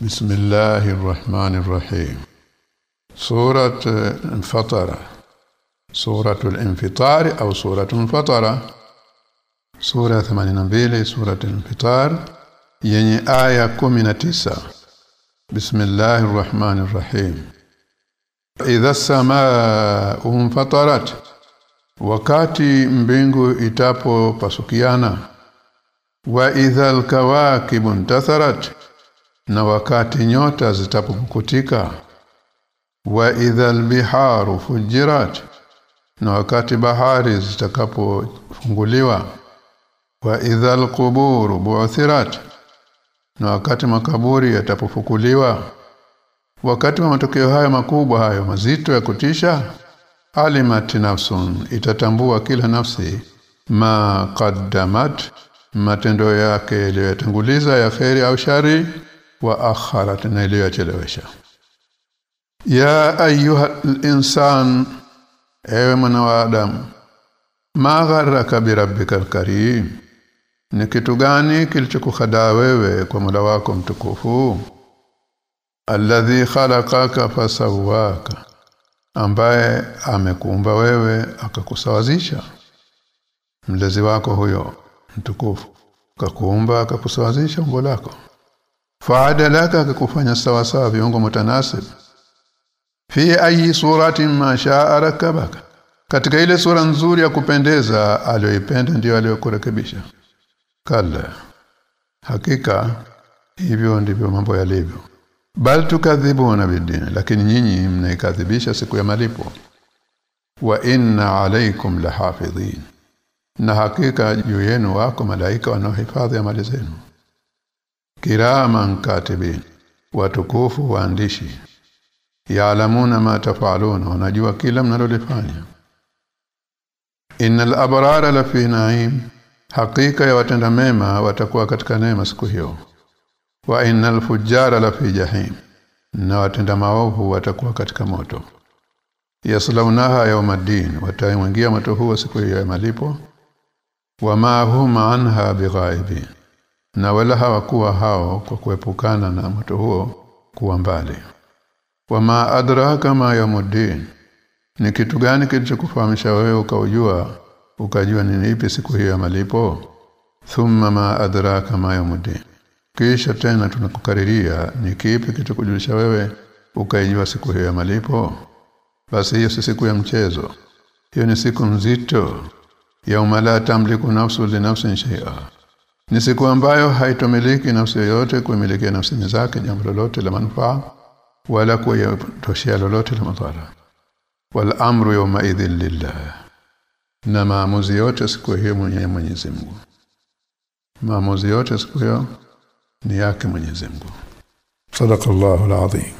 بسم الله الرحمن الرحيم سورة انفطر سورة الانفطار أو سورة انفطر سورة 82 سورة الانفطار yenye aya 19 بسم الله الرحمن الرحيم إذا السماء انفطرت wakati mbingu itapo pasukiana idha alkawakibu intatharat na wakati nyota zitapopukutika wa idha biharu fujirat na wakati bahari zitakapofunguliwa wa idha quburu bu'thirat na wakati makaburi yatapofukuliwa wakati wa matokeo hayo makubwa hayo mazito ya kutisha alimat nafsun itatambua kila nafsi ma qaddamat matendo yake iliyotanguliza ya kheri au shari wa akharat na iliyochelewesha ya ayuha insan ewe mwana wa adam ma gharraka bi rabbikal karim ni kitu gani kilichokuhadaa wewe kwa Mola wako mtukufu? Alladhi khalaqaka fasawaka ambaye amekuumba wewe akakusawazisha. Mlezi wako huyo mtukufu kakuumba akakusawazisha umbo lako faadalaka akakufanya sawa sawa viungo mutanasib. Fi ayi suratin ma sha'a rakabaka. Katika ile sura nzuri ya kupendeza aliyoipenda ndiyo aliyokurekebisha. Kala hakika hivyo ndivyo mambo yalivyo. Bal tukadhibuna bidini lakini nyinyi mnaikadhibisha siku ya malipo. Wa inna alaykum lahafidhin. Na hakika juu yenu wako malaika wanaohifadhi amali zenu kiraman katibin watukufu waandishi. Yaalamuna ma tafaluna wanajua kila mnalolifanya. Innal abrara la fi naim hakika ya watenda mema watakuwa katika neema siku hiyo. Wa innal fujjara la fi jahim na watenda maovu watakuwa katika moto. Yaslaunaha yawmaddin wataingia moto huo siku hiyo ya malipo. Wama hum anha bighaibin na wala hawakuwa hao kwa kuepukana na moto huo kuwa mbali. Wa wama adraka ma yamuddin ni kitu gani kilichokufahamisha wewe ukaujua ukajua ni ipi siku hiyo ya malipo? Thumma ma adraka ma yamuddin kisha tena tunakukariria ni kipi kitakujulisha wewe ukaijua siku hiyo ya malipo? Basi hiyo si siku ya mchezo hiyo ni siku nzito. Yauma la tamliku nafsu li nafsin shay'a ni siku ambayo haitomiliki nafsi yoyote kuimiliki nafsi zake jambo lolote la manufaa wala kuyotoshea lolote la madhara. Wal amru yawma idhil lillah na maamuzi yote siku hiyo mwenye Mwenyezi Mungu. Maamuzi yote siku hiyo ni yake Mwenyezi Mungu. Sadaqallahu alazim